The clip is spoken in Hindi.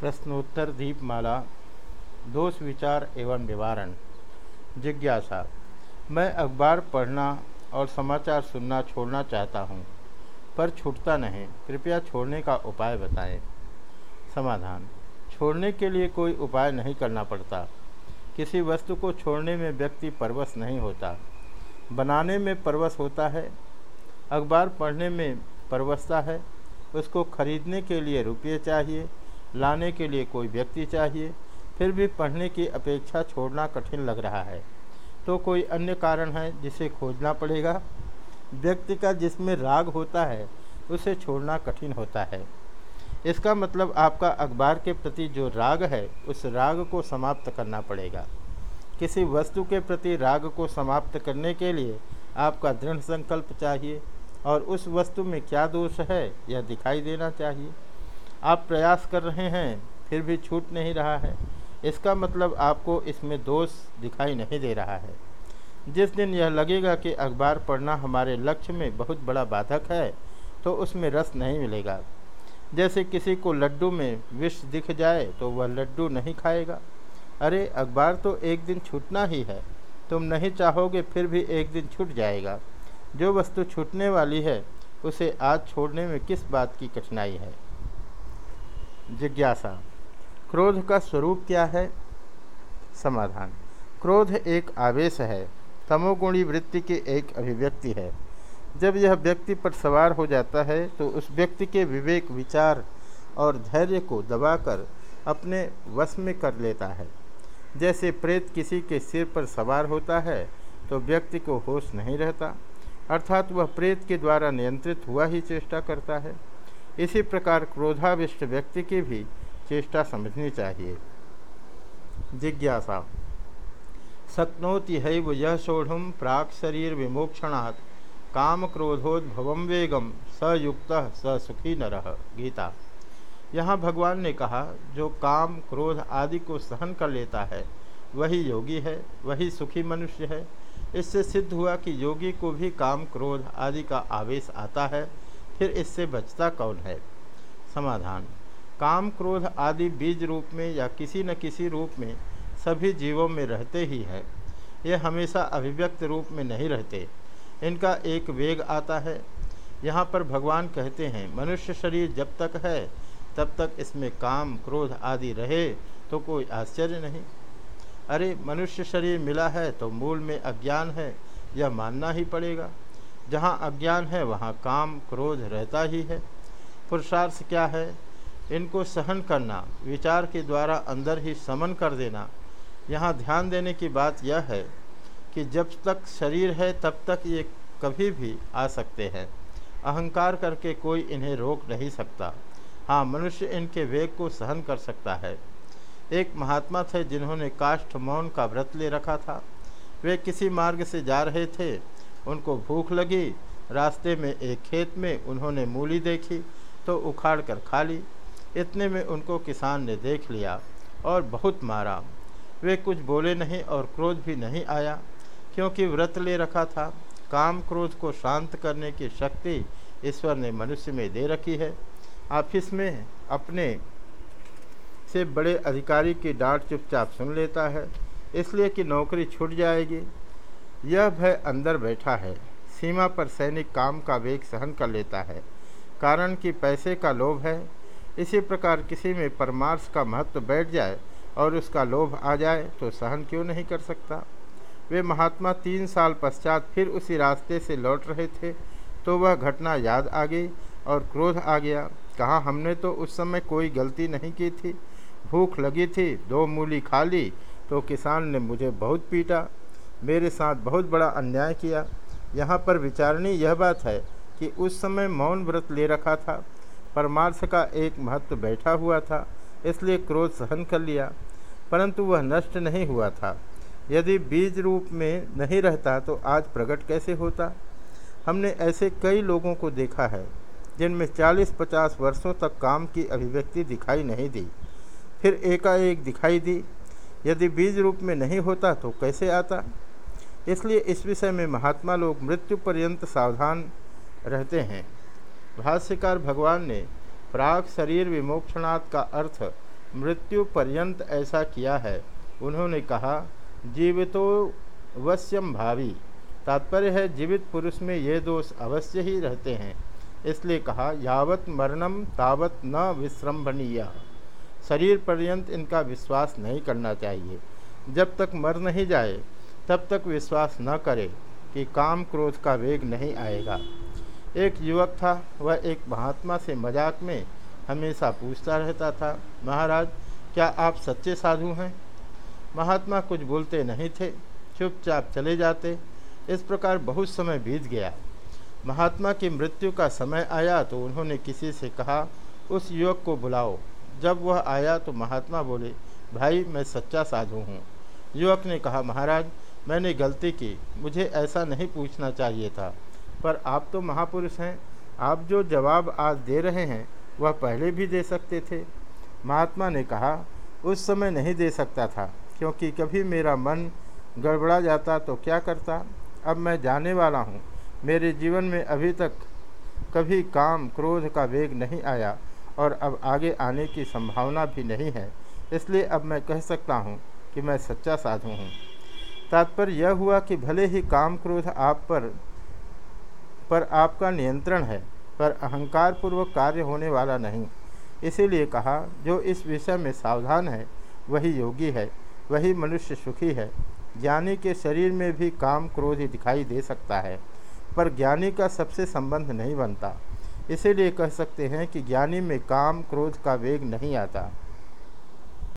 प्रश्नोत्तर दीपमाला दोष विचार एवं निवारण। जिज्ञासा, मैं अखबार पढ़ना और समाचार सुनना छोड़ना चाहता हूँ, पर छूटता नहीं, कृपया छोड़ने का उपाय बताएँ। समाधान, छोड़ने के लिए कोई उपाय नहीं करना पड़ता। किसी वस्तु को छोड़ने में व्यक्ति परवश नहीं होता। बनाने में परवश होता है, अखबार पढ़ने में परवशता है, उसको खरीदने के लिए रुपये चाहिए लाने के लिए कोई व्यक्ति चाहिए, फिर भी पढ़ने की अपेक्षा छोड़ना कठिन लग रहा है। तो कोई अन्य कारण है जिसे खोजना पड़ेगा? व्यक्ति का जिसमें राग होता है, उसे छोड़ना कठिन होता है। इसका मतलब आपका अखबार के प्रति जो राग है, उस राग को समाप्त करना पड़ेगा। किसी वस्तु के प्रति राग को समाप्त करने के लिए आपका दृढ़ संकल्प चाहिए, और उस वस्तु में क्या दोष है, यह दिखाई देना चाहिए। आप प्रयास कर रहे हैं, फिर भी छूट नहीं रहा है। इसका मतलब आपको इसमें दोष दिखाई नहीं दे रहा है। जिस दिन यह लगेगा कि अखबार पढ़ना हमारे लक्ष्य में बहुत बड़ा बाधक है तो उसमें रस नहीं मिलेगा। जैसे किसी को लड्डू में विष दिख जाए तो वह लड्डू नहीं खाएगा। अरे, अखबार तो एक दिन छूटना ही है। तुम नहीं चाहोगे, फिर भी एक दिन छूट जाएगा। जो वस्तु छूटने वाली है, उसे आज छोड़ने में किस बात की कठिनाई है? जिज्ञासा। क्रोध का स्वरूप क्या है? समाधान। क्रोध एक आवेश है, तमोगुणी वृत्ति की एक अभिव्यक्ति है। जब यह व्यक्ति पर सवार हो जाता है तो उस व्यक्ति के विवेक, विचार और धैर्य को दबाकर अपने वश में कर लेता है। जैसे प्रेत किसी के सिर पर सवार होता है तो व्यक्ति को होश नहीं रहता। अर्थात वह प्रेत के द्वारा नियंत्रित हुआ ही चेष्टा करता है। इसी प्रकार क्रोधाविष्ट व्यक्ति की भी चेष्टा समझनी चाहिए। जिज्ञासा। शक्नोति हैव यह सोढ़ प्राक शरीर विमोक्षणात् काम क्रोधोद्भव वेगम सयुक्त स सुखी न गीता। यहाँ भगवान ने कहा, जो काम, क्रोध आदि को सहन कर लेता है, वही योगी है, वही सुखी मनुष्य है। इससे सिद्ध हुआ कि योगी को भी काम, क्रोध आदि का आवेश आता है फिर इससे बचता कौन है? समाधान। काम क्रोध आदि बीज रूप में या किसी न किसी रूप में सभी जीवों में रहते ही है। ये हमेशा अभिव्यक्त रूप में नहीं रहते। इनका एक वेग आता है। यहाँ पर भगवान कहते हैं, मनुष्य शरीर जब तक है, तब तक इसमें काम, क्रोध आदि रहे तो कोई आश्चर्य नहीं। अरे, मनुष्य शरीर मिला है तो मूल में अज्ञान है, यह मानना ही पड़ेगा। जहाँ अज्ञान है, वहाँ काम क्रोध रहता ही है। पुरुषार्थ क्या है? इनको सहन करना, विचार के द्वारा अंदर ही समन कर देना। यहाँ ध्यान देने की बात यह है कि जब तक शरीर है, तब तक ये कभी भी आ सकते हैं। अहंकार करके कोई इन्हें रोक नहीं सकता। हाँ मनुष्य इनके वेग को सहन कर सकता है। एक महात्मा थे जिन्होंने काष्ठ मौन का व्रत ले रखा था। वे किसी मार्ग से जा रहे थे उनको भूख लगी। रास्ते में एक खेत में उन्होंने मूली देखी तो उखाड़ कर खा ली। इतने में उनको किसान ने देख लिया और बहुत मारा। वे कुछ बोले नहीं और क्रोध भी नहीं आया, क्योंकि व्रत ले रखा था। काम क्रोध को शांत करने की शक्ति ईश्वर ने मनुष्य में दे रखी है। ऑफ़िस में अपने से बड़े अधिकारी की डांट चुपचाप सुन लेता है, इसलिए कि नौकरी छूट जाएगी। यह भय अंदर बैठा है। सीमा पर सैनिक काम का वेग सहन कर लेता है, कारण कि पैसे का लोभ है। इसी प्रकार किसी में परमार्श का महत्व बैठ जाए और उसका लोभ आ जाए तो सहन क्यों नहीं कर सकता? वे महात्मा तीन साल पश्चात फिर उसी रास्ते से लौट रहे थे तो वह घटना याद आ गई और क्रोध आ गया। कहा हमने तो उस समय कोई गलती नहीं की थी। भूख लगी थी, दो मूली खा ली तो किसान ने मुझे बहुत पीटा। मेरे साथ बहुत बड़ा अन्याय किया। यहाँ पर विचारणी यह बात है कि उस समय मौन व्रत ले रखा था। परमार्थ का एक महत्व बैठा हुआ था, इसलिए क्रोध सहन कर लिया। परंतु वह नष्ट नहीं हुआ था। यदि बीज रूप में नहीं रहता तो आज प्रकट कैसे होता? हमने ऐसे कई लोगों को देखा है, जिनमें 40-50 वर्षों तक काम की अभिव्यक्ति दिखाई नहीं दी। फिर एकाएक दिखाई दी, यदि बीज रूप में नहीं होता तो कैसे आता? इसलिए इस विषय में महात्मा लोग मृत्यु पर्यंत सावधान रहते हैं। भाष्यकार भगवान ने प्राग शरीर विमोक्षणात् का अर्थ, मृत्यु पर्यंत ऐसा किया है। उन्होंने कहा, जीवितो वश्यम भावी। तात्पर्य है, जीवित पुरुष में ये दोष अवश्य ही रहते हैं। इसलिए कहा, यावत मरणम तावत न विश्रम्भनीय शरीर पर्यंत इनका विश्वास नहीं करना चाहिए। जब तक मर नहीं जाए तब तक विश्वास न करे कि काम क्रोध का वेग नहीं आएगा। एक युवक था, वह एक महात्मा से मज़ाक में हमेशा पूछता रहता था, महाराज, क्या आप सच्चे साधु हैं? महात्मा कुछ बोलते नहीं थे, चुपचाप चले जाते। इस प्रकार बहुत समय बीत गया। महात्मा की मृत्यु का समय आया तो उन्होंने किसी से कहा, उस युवक को बुलाओ। जब वह आया तो महात्मा बोले, भाई, मैं सच्चा साधु हूँ। युवक ने कहा, महाराज मैंने गलती की। मुझे ऐसा नहीं पूछना चाहिए था। पर आप तो महापुरुष हैं। आप जो जवाब आज दे रहे हैं, वह पहले भी दे सकते थे। महात्मा ने कहा, उस समय नहीं दे सकता था, क्योंकि कभी मेरा मन गड़बड़ा जाता तो क्या करता? अब मैं जाने वाला हूँ। मेरे जीवन में अभी तक कभी काम क्रोध का वेग नहीं आया, और अब आगे आने की संभावना भी नहीं है। इसलिए अब मैं कह सकता हूँ कि मैं सच्चा साधु हूँ। तात्पर्य यह हुआ कि भले ही काम क्रोध आप पर पर आपका नियंत्रण है, पर अहंकार पूर्वक कार्य होने वाला नहीं। इसीलिए कहा, जो इस विषय में सावधान है, वही योगी है, वही मनुष्य सुखी है। ज्ञानी के शरीर में भी काम क्रोध ही दिखाई दे सकता है, पर ज्ञानी का सबसे संबंध नहीं बनता। इसीलिए कह सकते हैं कि ज्ञानी में काम क्रोध का वेग नहीं आता।